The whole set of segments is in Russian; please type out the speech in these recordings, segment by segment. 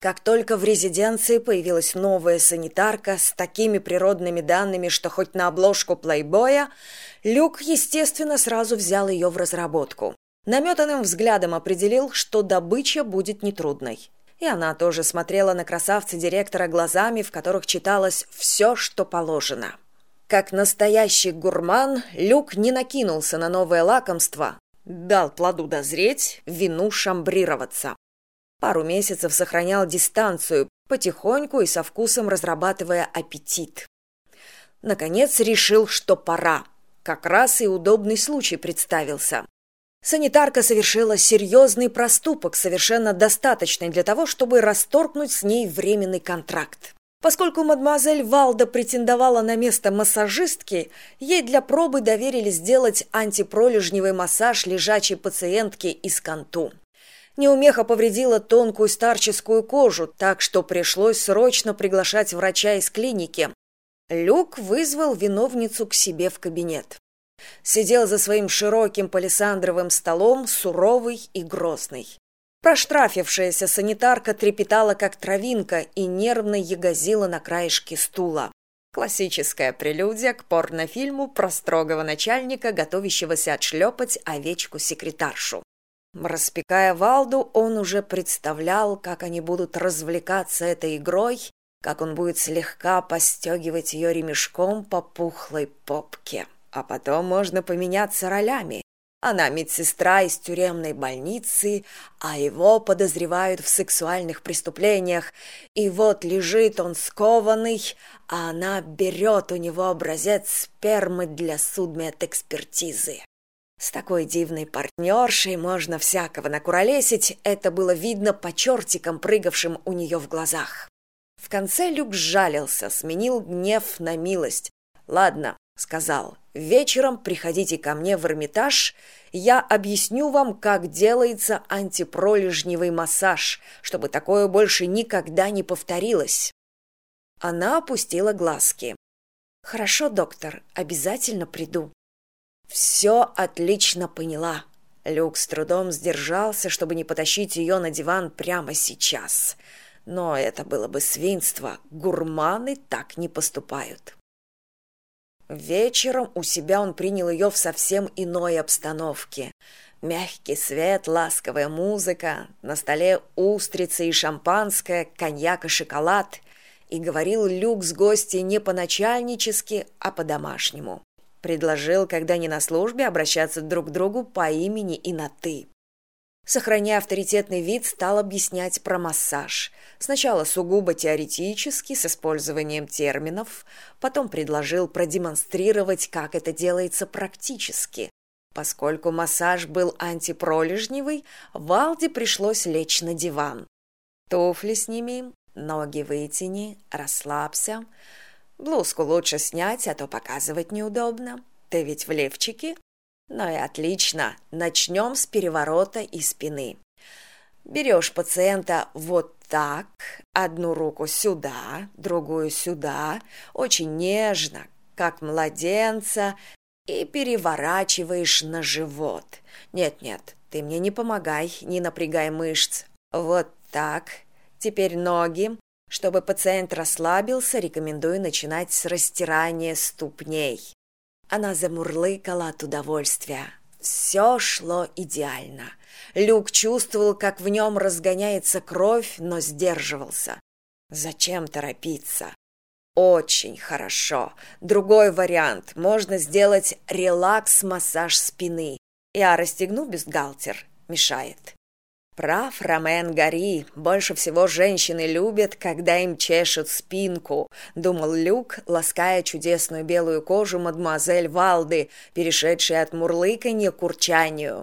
как только в резиденции появилась новая санитарка с такими природными данными что хоть на обложку плейбоя люк естественно сразу взял ее в разработку. Наметанным взглядом определил что добыча будет нетрудной. И она тоже смотрела на красавца директора глазами в которых читалось все что положено как настоящий гурман люк не накинулся на новое лакомство дал плоду дозреть вину шамбрироваться пару месяцев сохранял дистанцию потихоньку и со вкусом разрабатывая аппетит. Наконец решил что пора. Как раз и удобный случай представился. Санитарка совершила серьезный проступок совершенно достаточный для того чтобы расторгнуть с ней временный контракт. Поскольку мадемуазель валда претендовала на место массажистки ей для пробы доверили сделать антипролежневый массаж лежачей пациентки из канту неумеха повредила тонкую старческую кожу так что пришлось срочно приглашать врача из клиники. Люк вызвал виновницу к себе в кабинет. Сидел за своим широким палисандровым столом суровый и грозный. Проштрафившаяся санитарка трепетала как травинка и нервно ягозила на краешке стула. Классическая прелюдия к порнофильму про строгого начальника готовящегося отшлепать овечку секретаршу распекая валду он уже представлял как они будут развлекаться этой игрой как он будет слегка постегивать ее ремешком по пухлой попке. А потом можно поменяться ролями. Она медсестра из тюремной больницы а его подозревают в сексуальных преступлениях. И вот лежит он скованный а она берет у него образец спермы для судмедэкспертизы с такой дивной партнершей можно всякого накуролесить. Это было видно по чертикам прыгавшим у нее в глазах. В конце люк сжалился сменил гнев на милость. Ладно сказал вечером приходите ко мне в эрмитаж. Я объясню вам как делается антипролежневый массаж чтобы такое больше никогда не повторилось она опустила глазки. Хорошо доктор обязательно приду все отлично поняла. Люк с трудом сдержался чтобы не потащить ее на диван прямо сейчас. Но это было бы свинство. Гурманы так не поступают. Вечером у себя он принял ее в совсем иной обстановке. Мягкий свет ласковая музыка на столе устрицы и шампанское коньяк и шоколад. И говорил люк с гостей не по начальнически а по домашнему предложил когда не на службе обращаться друг к другу по имени и на ты сохраняя авторитетный вид стал объяснять про массаж. Сначала сугубо теоретически с использованием терминов. Потом предложил продемонстрировать как это делается практически. Поскольку массаж был антипролежневый валде пришлось лечь на диван. Туфли сними ноги вытяни расслабься блузку лучше снять а то показывать неудобно. Ты ведь в левчике ну и отлично. Начнем с переворота и спины. Берешь пациента вот так. Одну руку сюда другую сюда. Очень нежно как младенца. И переворачиваешь на живот. Нет нет ты мне не помогай не напрягай мышц. Вот так. Теперь ноги чтобы пациент расслабился рекомендую начинать с растирания ступней. Она замурлыкала от удовольствия. Все шло идеально. Люк чувствовал как в нем разгоняется кровь но сдерживался. Зачем торопиться? Очень хорошо. Другой вариант. Можно сделать релакс массаж спины я расстегну бюстгальтер мешает прав ромен гори больше всего женщины любят когда им чешут спинку думал люк лаская чудесную белую кожу мадемуазель валды перешедшей от мурлыканья к урчанию.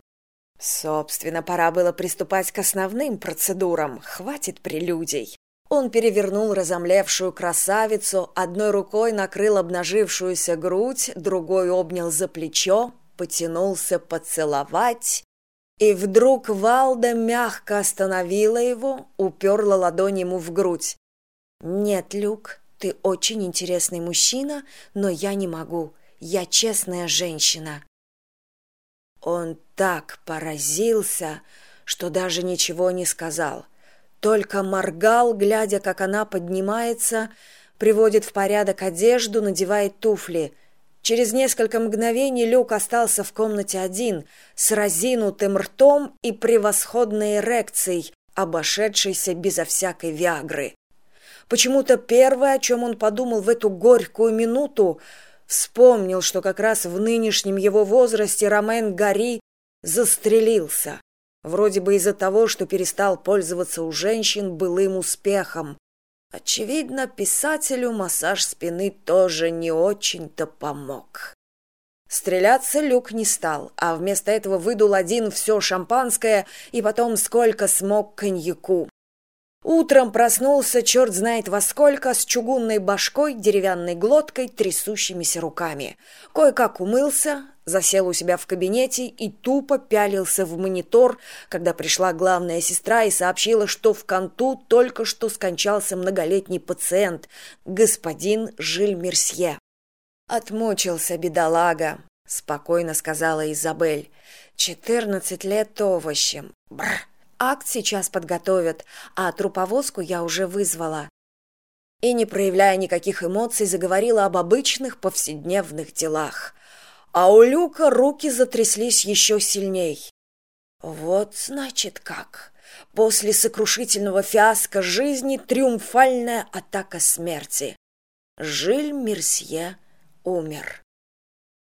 Собственно пора было приступать к основным процедурам. Хватит прелюдий. Он перевернул разомлевшую красавицу одной рукой накрыл обнажившуюся грудь другой обнял за плечо потянулся поцеловать и вдруг валда мягко остановила его уперла ладонь ему в грудь. Нет люк ты очень интересный мужчина но я не могу. Я честная женщина он так поразился что даже ничего не сказал. Только моргал глядя как она поднимается приводит в порядок одежду надевает туфли через несколько мгновений люк остался в комнате один с разинутым ртом и превосходной эрекцией обошедшейся безо всякой виагры. Почему то первое о чем он подумал в эту горькую минуту вспомнил что как раз в нынешнем его возрасте ромен гари застрелился. Вроде бы из за того что перестал пользоваться у женщин былым успехом очевидно писателю массаж спины тоже не очень то помог. Стреляться люк не стал а вместо этого выдул один все шампанское и потом сколько смог коньяку. Утром проснулся черт знает во сколько с чугунной башкой деревянной глоткой трясущимися руками. Кое как умылся засел у себя в кабинете и тупо пялился в монитор когда пришла главная сестра и сообщила что в канту только что скончался многолетний пациент господин жиль мерсье отмучился бедолага спокойно сказала изабель. Четырнадцать лет овощем. Бррр. Акт сейчас подготовят а труповозку я уже вызвала и не проявляя никаких эмоций заговорила об обычных повседневных делах а у люка руки затряслись еще сильней. Вот значит как. После сокрушительного фиаско жизни триумфальная атака смерти. Жиль мерсье умер